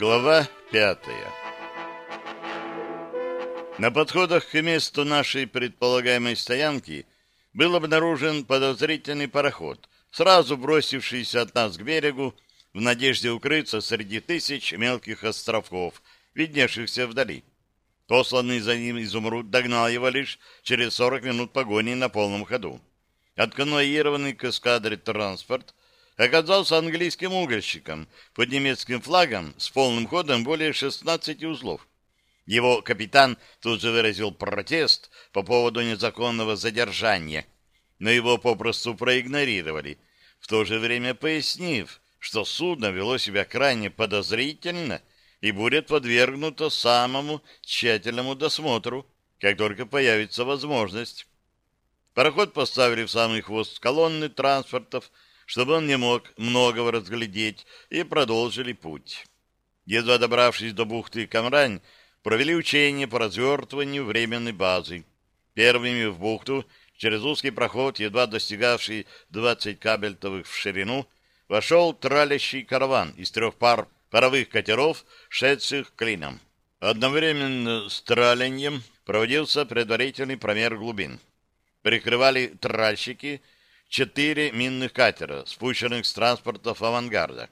Глава пятая На подходах к месту нашей предполагаемой стоянки был обнаружен подозрительный пароход, сразу бросившийся от нас к берегу в надежде укрыться среди тысяч мелких островков, видневшихся вдали. Посланный за ним изумруд догнал его лишь через 40 минут погони на полном ходу. Отконвоированный к эскадре транспорт оказался английским угольщиком под немецким флагом с полным ходом более 16 узлов. Его капитан тут же выразил протест по поводу незаконного задержания, но его попросту проигнорировали, в то же время пояснив, что судно вело себя крайне подозрительно и будет подвергнуто самому тщательному досмотру, как только появится возможность. Пароход поставили в самый хвост колонны транспортов, чтобы он не мог многого разглядеть, и продолжили путь. Едва добравшись до бухты Камрань, провели учения по развертыванию временной базы. Первыми в бухту, через узкий проход, едва достигавший 20 кабельтовых в ширину, вошел тралящий караван из трех пар паровых катеров, шедших клином. Одновременно с траленьем проводился предварительный промер глубин. Прикрывали тральщики — четыре минных катера, спущенных с транспортов авангарда.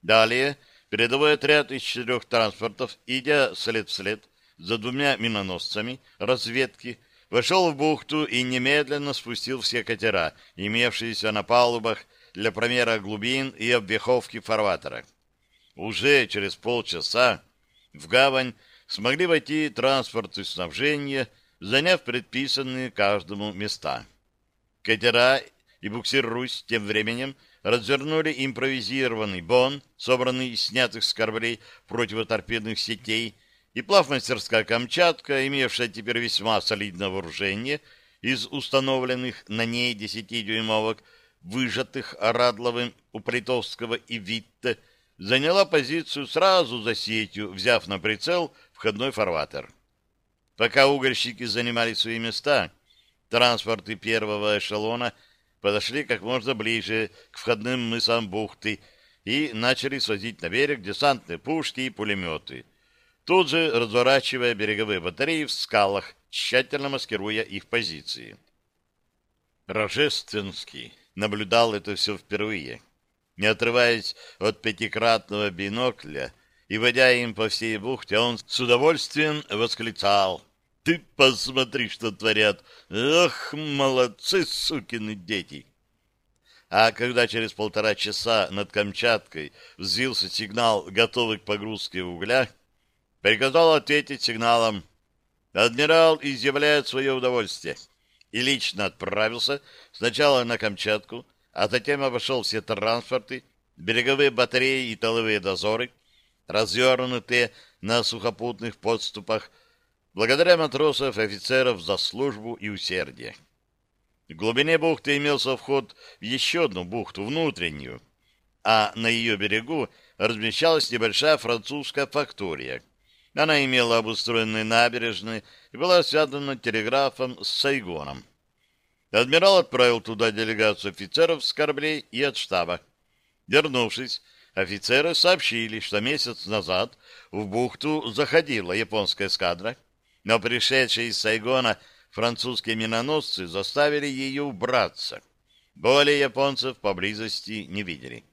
Далее передовой отряд из четырех транспортов, идя след в след за двумя миноносцами разведки, вошел в бухту и немедленно спустил все катера, имевшиеся на палубах для промера глубин и обвеховки фарватера. Уже через полчаса в гавань смогли войти транспорты снабжения, заняв предписанные каждому места. Катера и буксир «Русь» тем временем развернули импровизированный бон, собранный из снятых с кораблей противоторпедных сетей, и плавмастерская «Камчатка», имевшая теперь весьма солидное вооружение из установленных на ней десятидюймовок, выжатых Радловым у Плитовского и Витте, заняла позицию сразу за сетью, взяв на прицел входной фарватер. Пока угольщики занимали свои места, транспорты первого эшелона — подошли как можно ближе к входным мысам бухты и начали свозить на берег десантные пушки и пулеметы, тут же разворачивая береговые батареи в скалах, тщательно маскируя их позиции. Рожественский наблюдал это все впервые, не отрываясь от пятикратного бинокля и водя им по всей бухте, он с удовольствием восклицал — ты посмотри, что творят. Ах, молодцы, сукины дети! А когда через полтора часа над Камчаткой взвился сигнал, готовый к погрузке угля, приказал ответить сигналом. Адмирал изъявляет свое удовольствие и лично отправился сначала на Камчатку, а затем обошел все транспорты, береговые батареи и толовые дозоры, развернутые на сухопутных подступах благодаря матросов и офицеров за службу и усердие. В глубине бухты имелся вход в еще одну бухту, внутреннюю, а на ее берегу размещалась небольшая французская фактория. Она имела обустроенные набережные и была связана телеграфом с Сайгоном. Адмирал отправил туда делегацию офицеров с кораблей и от штаба. Вернувшись, офицеры сообщили, что месяц назад в бухту заходила японская эскадра, но пришедшие из Сайгона французские миноносцы заставили ее убраться. Более японцев поблизости не видели.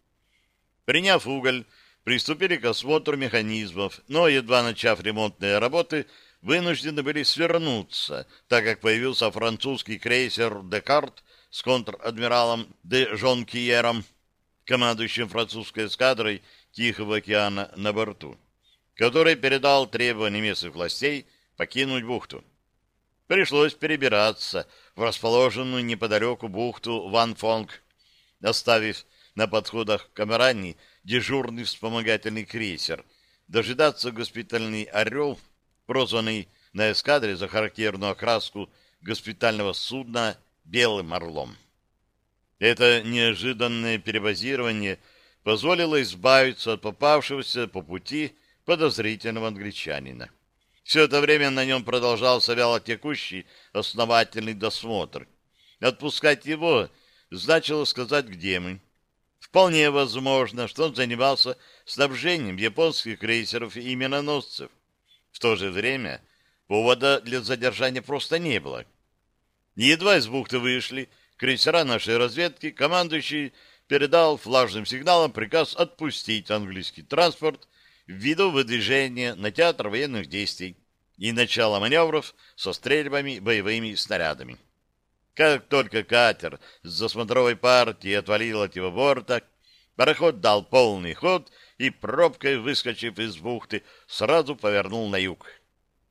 Приняв уголь, приступили к осмотру механизмов, но, едва начав ремонтные работы, вынуждены были свернуться, так как появился французский крейсер «Декарт» с контр-адмиралом де Жонкиером, командующим французской эскадрой Тихого океана на борту, который передал требования местных властей – покинуть бухту. Пришлось перебираться в расположенную неподалеку бухту Ван Фонг, оставив на подходах к Амарани дежурный вспомогательный крейсер, дожидаться госпитальный «Орел», прозванный на эскадре за характерную окраску госпитального судна «Белым орлом». Это неожиданное перебазирование позволило избавиться от попавшегося по пути подозрительного англичанина. Все это время на нем продолжался вялотекущий основательный досмотр. Отпускать его значило сказать, где мы. Вполне возможно, что он занимался снабжением японских крейсеров и миноносцев. В то же время повода для задержания просто не было. Едва из бухты вышли крейсера нашей разведки, командующий передал флажным сигналом приказ отпустить английский транспорт ввиду выдвижения на театр военных действий и начала маневров со стрельбами боевыми снарядами. Как только катер с засмотровой партией отвалил от его борта, пароход дал полный ход и, пробкой выскочив из бухты, сразу повернул на юг.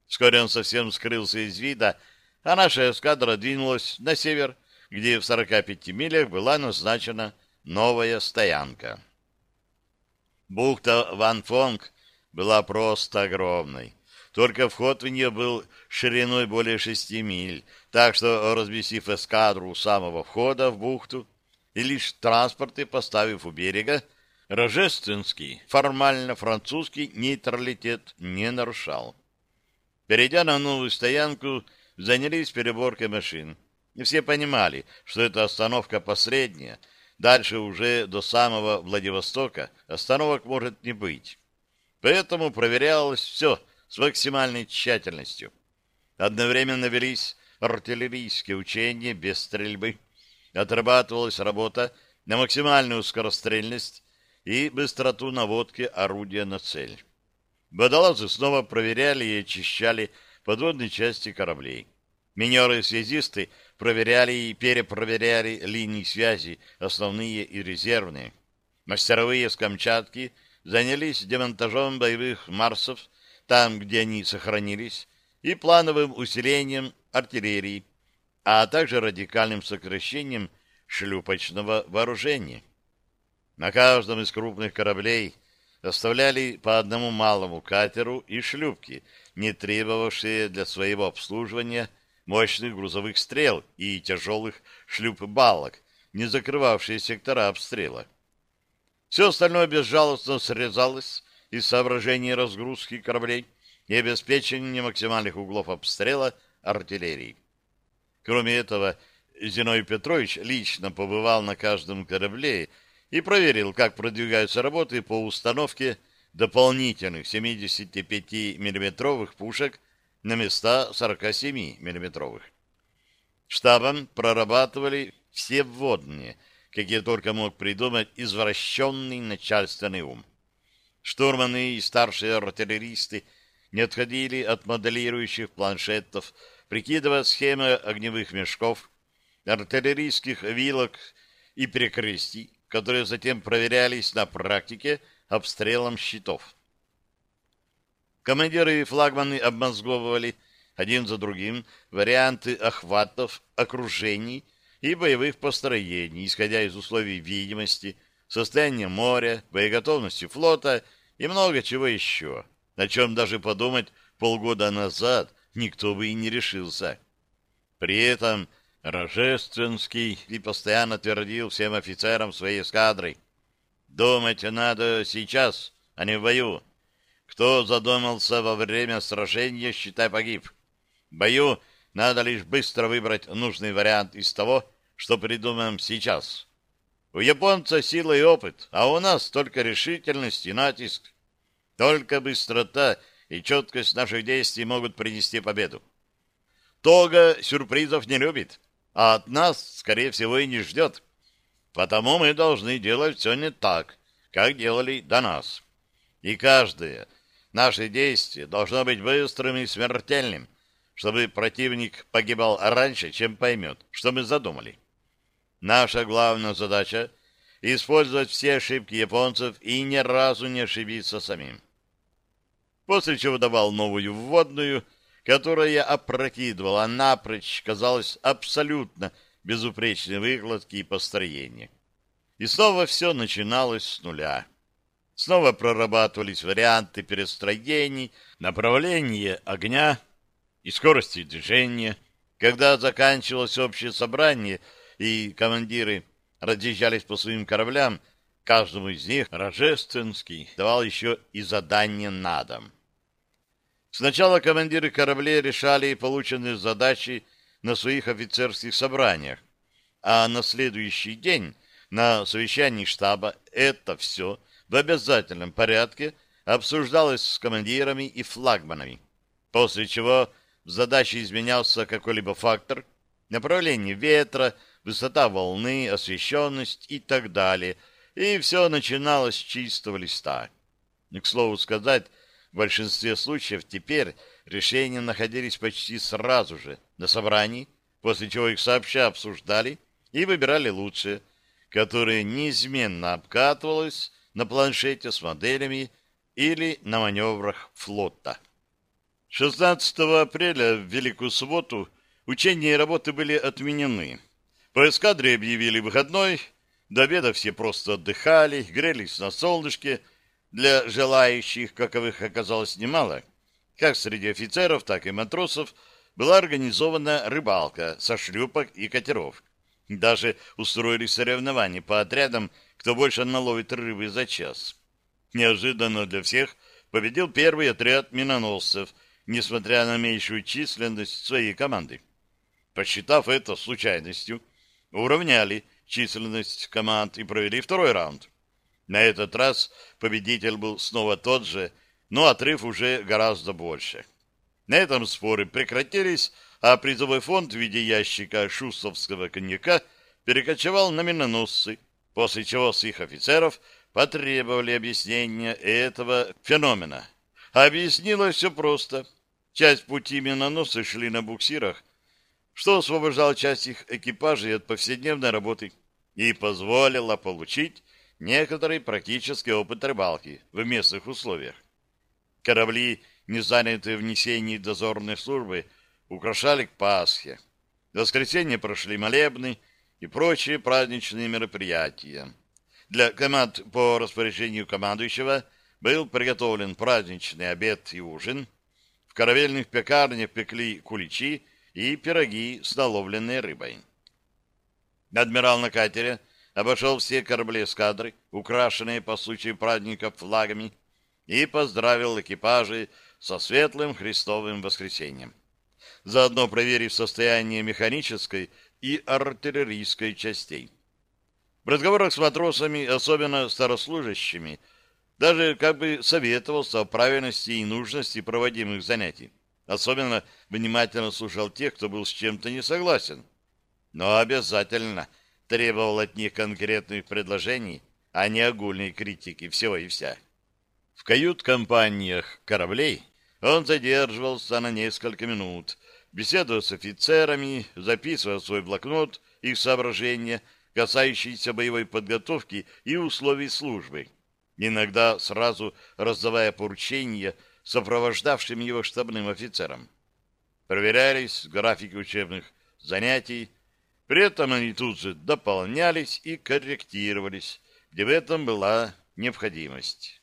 Вскоре он совсем скрылся из вида, а наша эскадра двинулась на север, где в 45 милях была назначена новая стоянка. Бухта Ван Фонг была просто огромной. Только вход в нее был шириной более шести миль, так что, разместив эскадру у самого входа в бухту и лишь транспорты поставив у берега, Рожественский, формально французский нейтралитет не нарушал. Перейдя на новую стоянку, занялись переборкой машин. И все понимали, что это остановка посредняя, дальше уже до самого Владивостока остановок может не быть. Поэтому проверялось все с максимальной тщательностью. Одновременно велись артиллерийские учения без стрельбы. Отрабатывалась работа на максимальную скорострельность и быстроту наводки орудия на цель. Водолазы снова проверяли и очищали подводные части кораблей. Минеры и связисты проверяли и перепроверяли линии связи, основные и резервные. Мастеровые с Камчатки занялись демонтажом боевых Марсов там, где они сохранились, и плановым усилением артиллерии, а также радикальным сокращением шлюпочного вооружения. На каждом из крупных кораблей оставляли по одному малому катеру и шлюпки, не требовавшие для своего обслуживания мощных грузовых стрел и тяжелых шлюп-балок, не закрывавшие сектора обстрела. Все остальное безжалостно срезалось из соображений разгрузки кораблей и обеспечения максимальных углов обстрела артиллерии. Кроме этого, Зиной Петрович лично побывал на каждом корабле и проверил, как продвигаются работы по установке дополнительных 75 миллиметровых пушек на места 47 миллиметровых. Штабом прорабатывали все вводные, какие только мог придумать извращенный начальственный ум. Штурманы и старшие артиллеристы не отходили от моделирующих планшетов, прикидывая схемы огневых мешков, артиллерийских вилок и перекрестий, которые затем проверялись на практике обстрелом щитов. Командиры и флагманы обмозговывали один за другим варианты охватов, окружений и боевых построений, исходя из условий видимости, состояния моря, боеготовности флота и много чего еще, о чем даже подумать полгода назад никто бы и не решился. При этом Рожественский и постоянно твердил всем офицерам своей эскадры, «Думать надо сейчас, а не в бою. Кто задумался во время сражения, считай погиб. Бою надо лишь быстро выбрать нужный вариант из того, что придумаем сейчас». У японца сила и опыт, а у нас только решительность и натиск. Только быстрота и четкость наших действий могут принести победу. Тога сюрпризов не любит, а от нас, скорее всего, и не ждет. Потому мы должны делать все не так, как делали до нас. И каждое наше действие должно быть быстрым и смертельным, чтобы противник погибал раньше, чем поймет, что мы задумали. Наша главная задача — использовать все ошибки японцев и ни разу не ошибиться самим. После чего давал новую вводную, которая опрокидывала напрочь, казалось, абсолютно безупречной выкладки и построения. И снова все начиналось с нуля. Снова прорабатывались варианты перестроений, направления огня и скорости движения. Когда заканчивалось общее собрание — и командиры разъезжались по своим кораблям, каждому из них Рожественский давал еще и задание на дом. Сначала командиры кораблей решали полученные задачи на своих офицерских собраниях, а на следующий день На совещании штаба это все в обязательном порядке обсуждалось с командирами и флагманами, после чего в задаче изменялся какой-либо фактор, направление ветра, высота волны, освещенность и так далее, и все начиналось с чистого листа. К слову сказать, в большинстве случаев теперь решения находились почти сразу же на собрании, после чего их сообща обсуждали и выбирали лучшие, которые неизменно обкатывалось на планшете с моделями или на маневрах флота. 16 апреля в Великую Субботу учения и работы были отменены. По эскадре объявили выходной, до обеда все просто отдыхали, грелись на солнышке. Для желающих, каковых оказалось немало, как среди офицеров, так и матросов, была организована рыбалка со шлюпок и катеров. Даже устроили соревнования по отрядам, кто больше наловит рыбы за час. Неожиданно для всех победил первый отряд миноносцев, несмотря на меньшую численность своей команды. Посчитав это случайностью, уравняли численность команд и провели второй раунд. На этот раз победитель был снова тот же, но отрыв уже гораздо больше. На этом споры прекратились, а призовой фонд в виде ящика шустовского коньяка перекочевал на миноносцы, после чего с их офицеров потребовали объяснения этого феномена. Объяснилось все просто. Часть пути миноносцы шли на буксирах, что освобождало часть их экипажей от повседневной работы и позволило получить некоторый практический опыт рыбалки в местных условиях. Корабли не занятые в дозорной службы, украшали к Пасхе. В воскресенье прошли молебны и прочие праздничные мероприятия. Для команд по распоряжению командующего был приготовлен праздничный обед и ужин. В каравельных пекарнях пекли куличи и пироги с наловленной рыбой. Адмирал на катере обошел все корабли эскадры, украшенные по случаю праздников флагами, и поздравил экипажи со светлым Христовым воскресением. Заодно проверив состояние механической и артиллерийской частей. В разговорах с матросами, особенно старослужащими, даже как бы советовался о правильности и нужности проводимых занятий. Особенно внимательно слушал тех, кто был с чем-то не согласен. Но обязательно требовал от них конкретных предложений, а не огульной критики всего и вся. В кают-компаниях кораблей он задерживался на несколько минут, беседуя с офицерами, записывая в свой блокнот их соображения, касающиеся боевой подготовки и условий службы, иногда сразу раздавая поручения сопровождавшим его штабным офицерам. Проверялись графики учебных занятий, при этом они тут же дополнялись и корректировались, где в этом была необходимость.